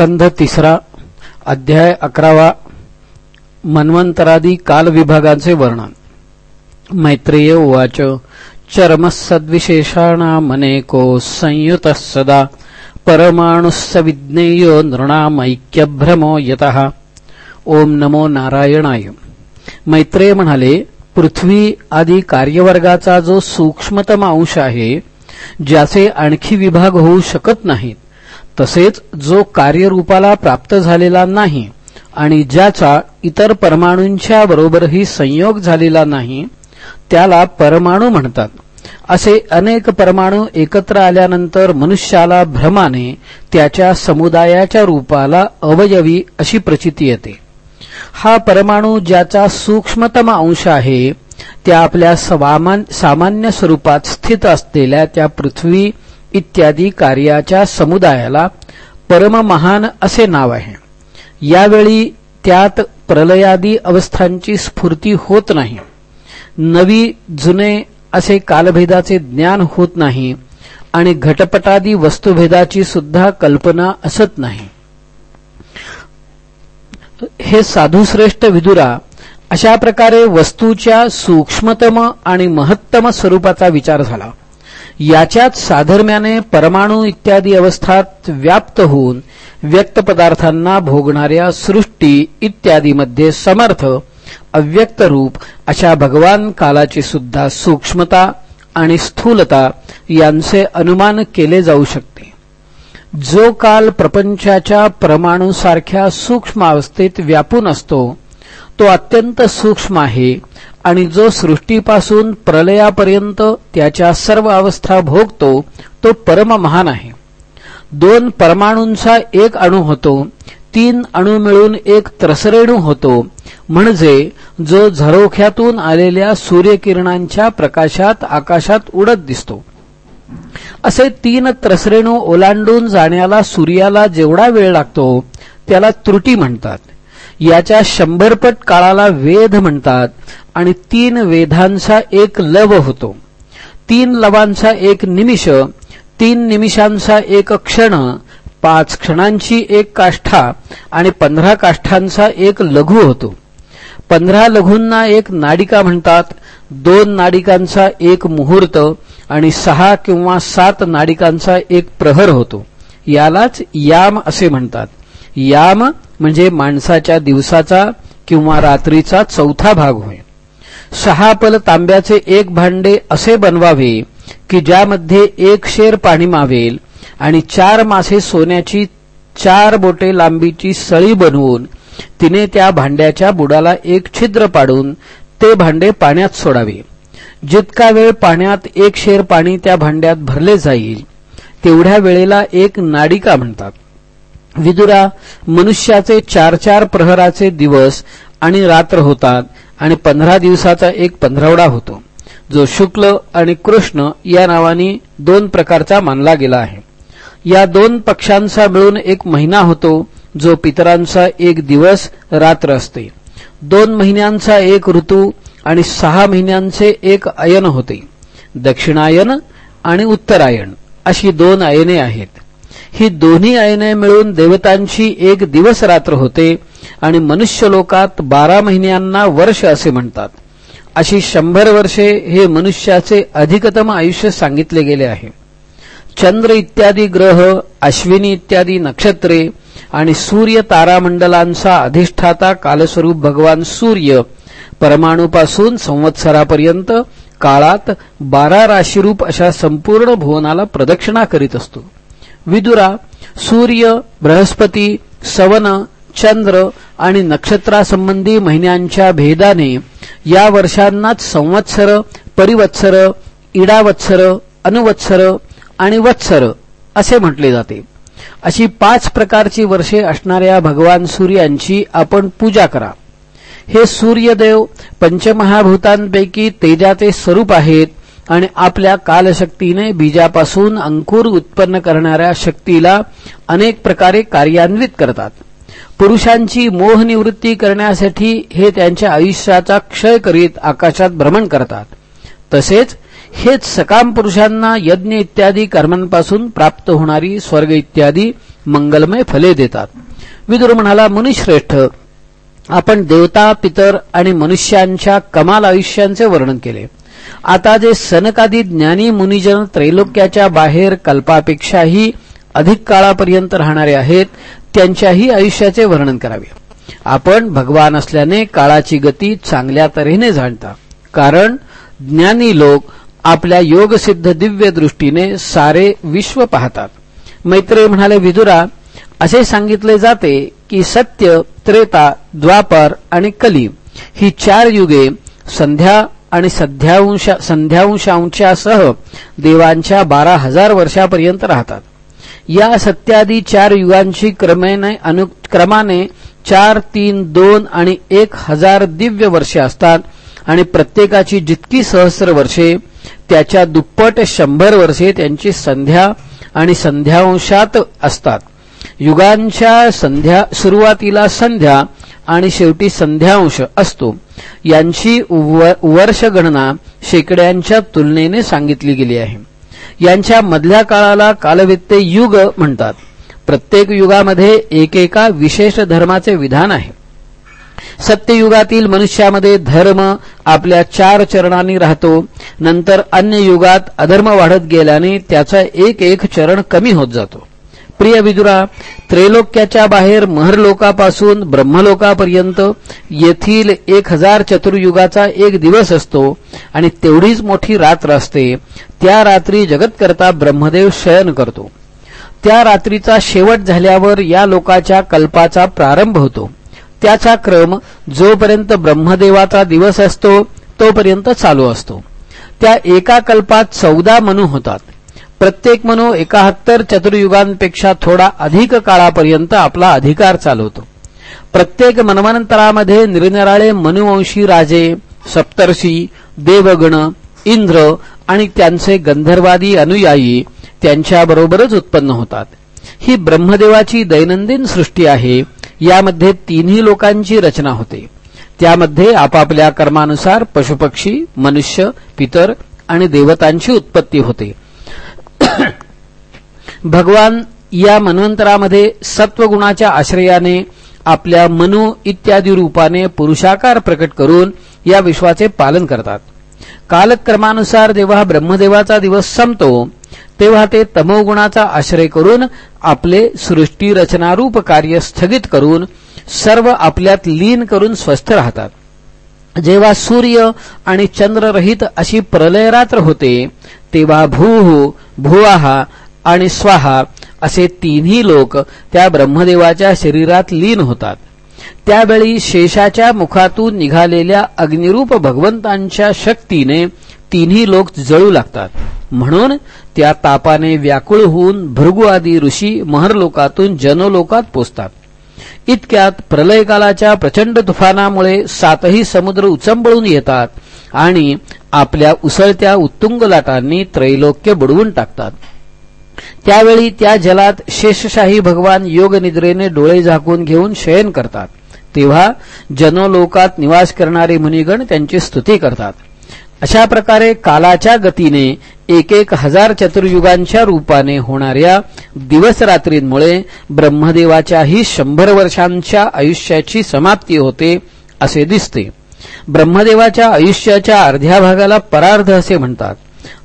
स्कंध तिसरा अध्याय अकरावा मन्वंतरादी कालविभागांचे वर्णन. मैत्रेय उवाच चर्मसद्विशेषाणामनेको संयुतः सदा परमाणुस्सविज्ञेयो नृणामैक्यभ्रमो यतः. ओम नमो नारायणाय. मैत्रेय म्हणाले पृथ्वी आदी कार्यवर्गाचा जो सूक्ष्मतम अंश आहे ज्याचे आणखी विभाग होऊ शकत नाहीत. तसेच जो कार्यरूपाला प्राप्त झालेला नाही आणि ज्याचा इतर परमाणूंच्या बरोबरही संयोग झालेला नाही त्याला परमाणू म्हणतात. असे अनेक परमाणू एकत्र आल्यानंतर मनुष्याला भ्रमाने त्याच्या समुदायाच्या रूपाला अवयवी अशी प्रचिती येते. हा परमाणू ज्याचा सूक्ष्मतम अंश आहे त्या आपल्या सामान्य स्वरूपात स्थित असलेल्या त्या पृथ्वी इत्यादी कार्याच्या समुदायाला परममहान असे नाव आहे. यावेळी त्यात प्रलयादी अवस्थांची स्फूर्ती होत नाही. नवी जुने असे कालभेदाचे ज्ञान होत नाही आणि घटपटादी वस्तुभेदाची सुद्धा कल्पना असत नाही. हे साधूश्रेष्ठ विदुरा अशा प्रकारे वस्तूच्या सूक्ष्मतम आणि महत्तम स्वरूपाचा विचार झाला. याच्यात साधर्म्याने परमाणू इत्यादी अवस्थात व्याप्त होऊन व्यक्त पदार्थांना भोगणाऱ्या सृष्टी इत्यादीमध्ये समर्थ अव्यक्त रूप अशा भगवान कालाची सुद्धा सूक्ष्मता आणि स्थूलता यांचे अनुमान केले जाऊ शकते. जो काल प्रपंचाच्या परमाणूसारख्या सूक्ष्म अवस्थेत व्यापून असतो तो अत्यंत सूक्ष्म आहे आणि जो सृष्टीपासून प्रलयापर्यंत त्याच्या सर्व अवस्था भोगतो तो परम महान आहे. दोन परमाणूंचा एक अणू होतो तीन अणू मिळून एक त्रसरेणू होतो म्हणजे जो झरोख्यातून आलेल्या सूर्यकिरणांच्या प्रकाशात आकाशात उडत दिसतो. असे तीन त्रसरेणू ओलांडून जाण्याला सूर्याला जेवढा वेळ लागतो त्याला त्रुटी म्हणतात. याच्या शंभरपट काळाला वेध म्हणतात आणि तीन वेधांचा एक लव होतो. तीन लवांचा एक निमिष तीन निमिषांचा एक क्षण पाच क्षणांची एक काष्ठा आणि पंधरा काष्ठांचा एक लघु होतो. पंधरा लघूंना एक नाडिका म्हणतात दोन नाडिकांचा एक मुहूर्त आणि सहा किंवा सात नाडिकांचा एक प्रहर होतो. यालाच याम असे म्हणतात. याम म्हणजे माणसाच्या दिवसाचा किंवा रात्रीचा चौथा भाग होय. सहा पल तांब्याचे एक भांडे असे बनवावे की ज्यामध्ये एक शेर पाणी मावेल आणि चार मासे सोन्याची चार बोटे लांबीची सळी बनवून तिने त्या भांड्याच्या बुडाला एक छिद्र पाडून ते भांडे पाण्यात सोडावे. जितका वेळ पाण्यात एक शेर पाणी त्या भांड्यात भरले जाईल तेवढ्या वेळेला एक नाडिका म्हणतात. विदुरा मनुष्याचे चार चार प्रहराचे दिवस आणि रात्र होतात आणि पंधरा दिवसाचा एक पंधरवडा होतो. जो शुक्ल आणि कृष्ण या नावानी दोन प्रकारचा मानला गेला आहे. या दोन पक्षांचा मिळून एक महिना होतो जो पितरांचा एक दिवस रात्र असते. दोन महिन्यांचा एक ऋतू आणि सहा महिन्यांचे एक अयन होते. दक्षिणायन आणि उत्तरायण अशी दोन अयने आहेत. ही दोन्ही अयने मिळून देवतांची एक दिवस रात्र होते आणि मनुष्य लोकात बारा महिन्यांना वर्ष असे म्हणतात. अशी शंभर वर्षे हे मनुष्याचे अधिकतम आयुष्य सांगितले गेले आहे. चंद्र इत्यादी ग्रह अश्विनी इत्यादी नक्षत्रे आणि सूर्य तारामंडलांचा अधिष्ठाता कालस्वरूप भगवान सूर्य परमाणूपासून संवत्सरापर्यंत काळात बारा राशीरूप अशा संपूर्ण भुवनाला प्रदक्षिणा करीत असतो. विदुरा सूर्य बृहस्पती सवन चंद्र आणि नक्षत्रासंबंधी महिन्यांच्या भेदाने या वर्षांनाच संवत्सर परिवत्सर इडावत्सर अनुवत्सर आणि वत्सर असे म्हटले जाते. अशी पाच प्रकारची वर्षे असणाऱ्या भगवान सूर्यांची आपण पूजा करा. हे सूर्यदेव पंचमहाभूतांपैकी तेजाचे स्वरूप आहेत आणि आपल्या कालशक्तीने बीजापासून अंकुर उत्पन्न करणाऱ्या शक्तीला अनेक प्रकारे कार्यान्वित करतात. पुरुषांची मोहनिवृत्ती करण्यासाठी हे त्यांच्या आयुष्याचा क्षय करीत आकाशात भ्रमण करतात. तसेच हेच सकाम पुरुषांना यज्ञ इत्यादी कर्मांपासून प्राप्त होणारी स्वर्ग इत्यादी मंगलमय फले देतात. विदुर म्हणाला मुनिश्रेष्ठ आपण देवता पितर आणि मनुष्यांच्या कमाल आयुष्यांचे वर्णन केले. आता जे सनकादी ज्ञानी मुनिजन त्रैलोक्याच्या बाहेर कल्पापेक्षाही अधिक काळापर्यंत राहणारे आहेत त्यांच्याही आयुष्याचे वर्णन करावे. आपण भगवान असल्याने काळाची गती चांगल्या तऱ्हेने जाणता. कारण ज्ञानी लोक आपल्या योगसिद्ध दिव्य दृष्टीने सारे विश्व पाहतात. मैत्रेय म्हणाले विदुरा असे सांगितले जाते की सत्य त्रेता द्वापर आणि कली ही चार युगे संध्या आणि संध्यावंशांच्यासह देवांच्या बारा हजार वर्षापर्यंत राहतात. या सत्यादी चार युगांची क्रमेने अनुक्रमाने चार तीन दोन आणि एक हजार दिव्य वर्षे असतात आणि प्रत्येकाची जितकी सहस्र वर्षे त्याच्या दुप्पट शंभर वर्षे त्यांची संध्या आणि संध्यावंशात असतात. युगांच्या संध्या सुरुवातीला संध्या आणि शेवटी संध्यांश असतो. यांची वर्षगणना शेकड्यांच्या तुलनेने सांगितली गेली आहे. यांच्या मधल्या काळाला कालवित्ते युग म्हणतात. प्रत्येक युगामध्ये एकेका विशेष धर्माचे विधान आहे. सत्ययुगातील मनुष्यामध्ये धर्म आपल्या चार चरणांनी राहतो. नंतर अन्य युगात अधर्म वाढत गेल्याने त्याचा एक एक चरण कमी होत जातो. प्रिय विदुरा त्रैलोक्याच्या बाहेर महरलोकापासून ब्रह्मलोकापर्यंत येथील एक हजार चतुर्युगाचा एक दिवस असतो आणि तेवढीच मोठी रात्र असते. त्या रात्री जगतकर्ता ब्रह्मदेव शयन करतो. त्या रात्रीचा शेवट झाल्यावर या लोकाच्या कल्पाचा प्रारंभ होतो. त्याचा क्रम जोपर्यंत ब्रह्मदेवाचा दिवस असतो तोपर्यंत चालू असतो. त्या एका कल्पात चौदा मनू होतात. प्रत्येक मनो एकाहत्तर चतुर्युगांपेक्षा थोडा अधिक काळापर्यंत आपला अधिकार चालवतो. प्रत्येक मनवंतरामध्ये निरनिराळे मनुवंशी राजे सप्तर्षी देवगण इंद्र आणि त्यांचे गंधर्वादी अनुयायी त्यांच्याबरोबरच उत्पन्न होतात. ही ब्रह्मदेवाची दैनंदिन सृष्टी आहे यामध्ये तिन्ही लोकांची रचना होते. त्यामध्ये आपापल्या कर्मानुसार पशुपक्षी मनुष्य पितर आणि देवतांची उत्पत्ती होते. भगवान या मन्वंतरामध्ये सत्वगुणाच्या आश्रयाने आपल्या मनु इत्यादी रूपाने पुरुषाकार प्रकट करून या विश्वाचे पालन करतात. कालक्रमानुसार जेव्हा ब्रह्मदेवाचा दिवस संपतो तेव्हा ते तमोगुणाचा आश्रय करून आपले सृष्टी रचनारूप कार्य स्थगित करून सर्व आपल्यात लीन करून स्वस्थ राहतात. जेव्हा सूर्य आणि चंद्ररहित अशी प्रलयरात्र होते तेव्हा भूहू भुवाहा आणि स्वाहा असे तिन्ही लोक त्या ब्रह्मदेवाच्या शरीरात लीन होतात. त्यावेळी शेषाच्या मुखातून निघालेल्या अग्निरूप भगवंतांच्या शक्तीने तिन्ही लोक जळू लागतात. म्हणून त्या तापाने व्याकुळ होऊन भृगु आदी ऋषी महरलोकातून जनलोकात पोचतात. इतक्यात प्रलयकालाच्या प्रचंड तुफानामुळे सातही समुद्र उचंबळून येतात आणि आपल्या उसळत्या उत्तुंग लाटांनी त्रैलोक्य बुडवून टाकतात. त्यावेळी त्या जलात शेषशाही भगवान योगनिद्रेने डोळे झाकून घेऊन शयन करतात. तेव्हा जनलोकात निवास करणारे मुनिगण त्यांची स्तुती करतात. अशा प्रकारे कालाच्या गतीने एक एक हजार चतुर्युगांच्या रूपाने होणाऱ्या दिवसरात्रींमुळे ब्रह्मदेवाच्याही शंभर वर्षांच्या आयुष्याची समाप्ती होते असे दिसते. ब्रह्मदेवाच्या आयुष्याच्या अर्ध्या भागाला परार्ध असे म्हणतात.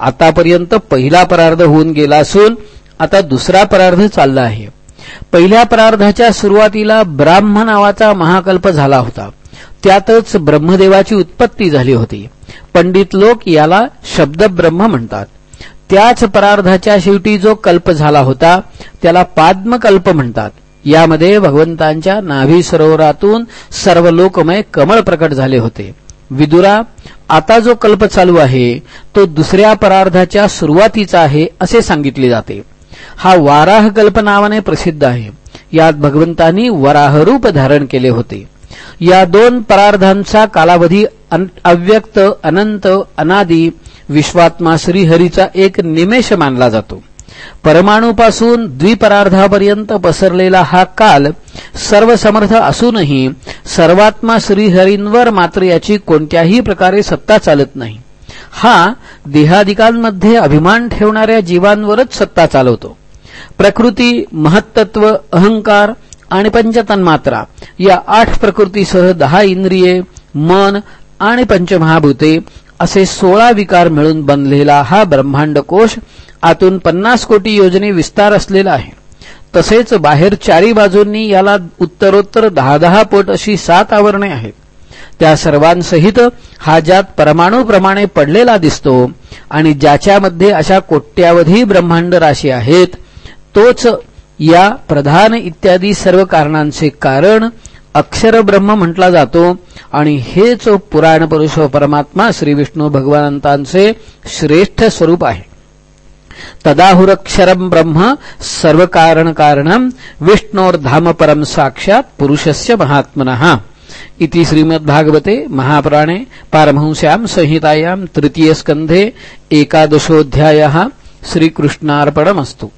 आतापर्यंत पहिला परार्ध होऊन गेला असून आता दुसरा परार्ध चालला आहे. पहिल्या परार्धाच्या सुरुवातीला ब्राह्म नावाचा महाकल्प झाला होता. त्यातच ब्रह्मदेवाची उत्पत्ती झाली होती. पंडित लोक याला शब्द ब्रह्म म्हणतात. त्याच परार्धाच्या शेवटी जो कल्प झाला होता त्याला पाद्मकल्प म्हणतात. यामध्ये भगवंतांच्या नाभी सरोवरातून सर्व लोकमय कमळ प्रकट झाले होते. विदुरा आता जो कल्प चालू आहे तो दुसऱ्या परार्धाच्या सुरुवातीचा आहे असे सांगितले जाते. हा वाराह कल्प नावाने प्रसिद्ध आहे. यात भगवंतांनी वराहरूप धारण केले होते. या दोन परार्धांचा कालावधी अव्यक्त अनंत अनादी विश्वात्मा श्रीहरीचा एक निमेष मानला जातो. परमाणूपासून द्विपरार्धापर्यंत पसरलेला हा काल सर्व समर्थ असूनही सर्वात्मा श्रीहरींवर मात्र याची कोणत्याही प्रकारे सत्ता चालत नाही. हा देहादिकांमध्ये अभिमान ठेवणाऱ्या जीवांवरच सत्ता चालवतो. प्रकृती महत्त्व अहंकार आणि पंचतन्मात्रा या आठ प्रकृतीसह दहा इंद्रिये मन आणि पंचमहाभूते असे सोळा विकार मिळून बनलेला हा ब्रह्मांड कोश आतून पन्नास कोटी योजने विस्तार असलेला आहे. तसेच बाहेर चारी बाजूंनी याला उत्तरोत्तर दहा दहा पट अशी सात आवरणे आहेत. त्या सर्वांसहित हा ज्यात परमाणूप्रमाणे पडलेला दिसतो आणि ज्याच्यामध्ये अशा कोट्यावधी ब्रह्मांड राशी आहेत तोच या प्रधान इत्यादी सर्व कारणांचे कारण अक्षर ब्रह्म म्हटला जातो आणि हेच पुराण पुरुष परमात्मा श्री विष्णू भगवंतांचे श्रेष्ठ स्वरूप आहे. तदाहुरक्षरम ब्रह्म सर्वकारण कारण कारणम विष्णोर्धाम परम साक्षात पुरुषस्य महात्मनः इति श्रीमद्भागवते महापुराणे पारमहंस्यां संहितायां तृतीयस्कन्धे एकादशोऽध्यायः श्रीकृष्णार्पणमस्तु।